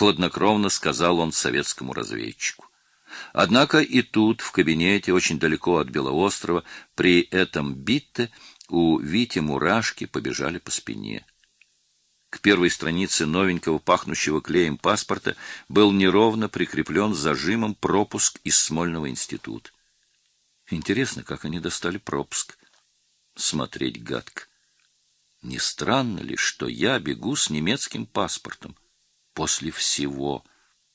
хладнокровно сказал он советскому разведчику. Однако и тут, в кабинете, очень далеко от Белоострова, при этом битте, у Вити мурашки побежали по спине. К первой странице новенького пахнущего клеем паспорта был неровно прикреплен зажимом пропуск из Смольного института. Интересно, как они достали пропуск. Смотреть гадко. Не странно ли, что я бегу с немецким паспортом? После всего...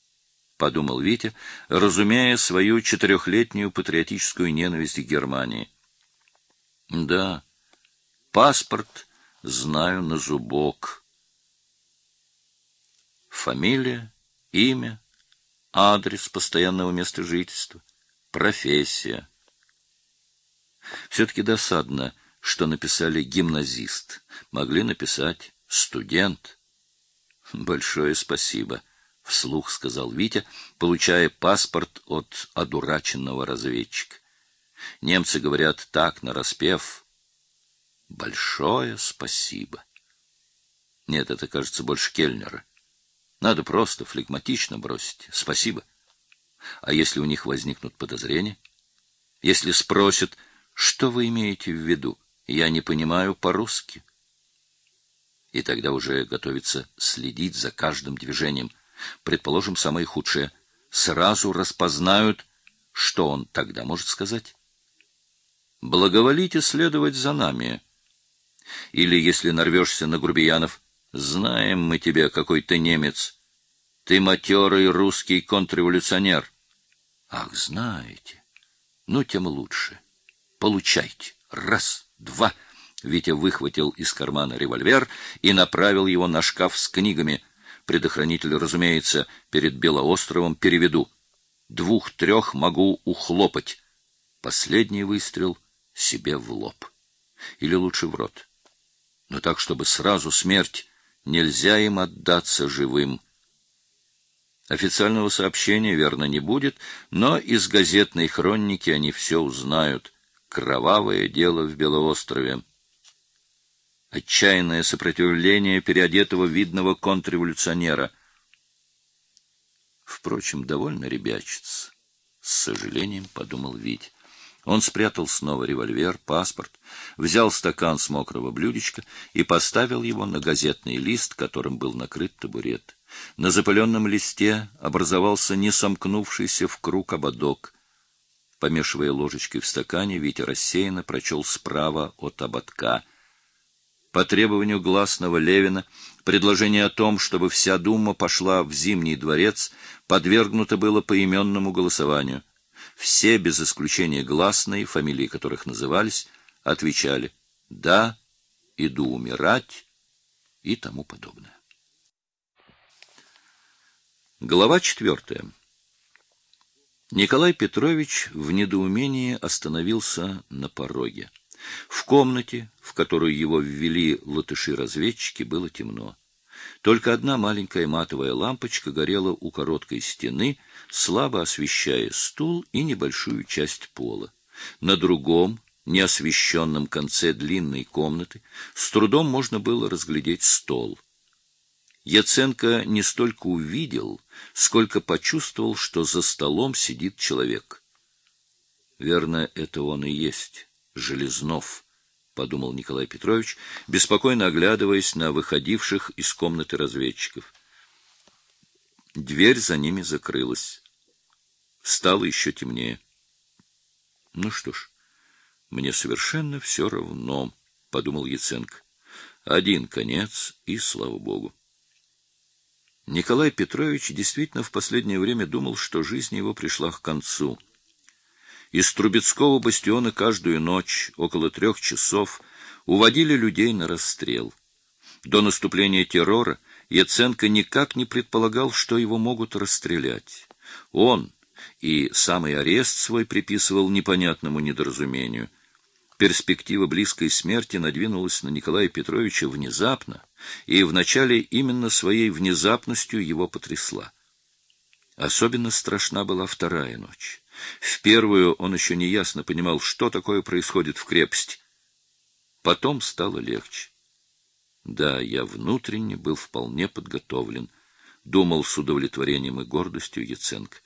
— подумал Витя, разумея свою четырехлетнюю патриотическую ненависть к Германии. — Да, паспорт знаю на зубок. Фамилия, имя, адрес постоянного места жительства, профессия. Все-таки досадно, что написали гимназист. Могли написать студент. Большое спасибо вслух сказал Витя, получая паспорт от одураченного разведчика. Немцы говорят так нараспев: большое спасибо. Нет, это, кажется, больше Кельнера. Надо просто флегматично бросить. Спасибо. А если у них возникнут подозрения? Если спросят, что вы имеете в виду? Я не понимаю по-русски. И тогда уже готовится следить за каждым движением — Предположим, самое худшее. Сразу распознают, что он тогда может сказать. Благоволите следовать за нами. Или, если нарвешься на грубиянов, знаем мы тебя, какой ты немец. Ты матерый русский контрреволюционер. Ах, знаете. Ну, тем лучше. Получайте. Раз, два. Витя выхватил из кармана револьвер и направил его на шкаф с книгами — предохранитель, разумеется, перед Белоостровом переведу. Двух-трех могу ухлопать. Последний выстрел себе в лоб. Или лучше в рот. Но так, чтобы сразу смерть, нельзя им отдаться живым. Официального сообщения, верно, не будет, но из газетной хроники они все узнают. Кровавое дело в Белоострове отчаянное сопротивление переодетого видного контрреволюционера. Впрочем, довольно ребячится. С сожалением подумал Вить. Он спрятал снова револьвер, паспорт, взял стакан с мокрого блюдечка и поставил его на газетный лист, которым был накрыт табурет. На запыленном листе образовался несомкнувшийся в круг ободок. Помешивая ложечкой в стакане, Витя рассеянно прочел справа от ободка — по требованию гласного Левина предложение о том, чтобы вся дума пошла в Зимний дворец, подвергнуто было поименному голосованию. Все, без исключения гласные, фамилии которых назывались, отвечали «да», «иду умирать» и тому подобное. Глава четвертая. Николай Петрович в недоумении остановился на пороге. В комнате, в которую его ввели латыши-разведчики, было темно. Только одна маленькая матовая лампочка горела у короткой стены, слабо освещая стул и небольшую часть пола. На другом, неосвещенном конце длинной комнаты с трудом можно было разглядеть стол. Яценко не столько увидел, сколько почувствовал, что за столом сидит человек. Верно, это он и есть. Железнов, подумал Николай Петрович, беспокойно оглядываясь на выходивших из комнаты разведчиков. Дверь за ними закрылась. Стало еще темнее. Ну что ж, мне совершенно все равно, подумал Яценко. Один конец, и слава богу. Николай Петрович действительно в последнее время думал, что жизнь его пришла к концу. Из Трубецкого бастиона каждую ночь, около трех часов, уводили людей на расстрел. До наступления террора Яценко никак не предполагал, что его могут расстрелять. Он и самый арест свой приписывал непонятному недоразумению. Перспектива близкой смерти надвинулась на Николая Петровича внезапно, и вначале именно своей внезапностью его потрясла. Особенно страшна была вторая ночь. В первую он еще неясно понимал, что такое происходит в крепости. Потом стало легче. Да, я внутренне был вполне подготовлен. думал с удовлетворением и гордостью Яценко.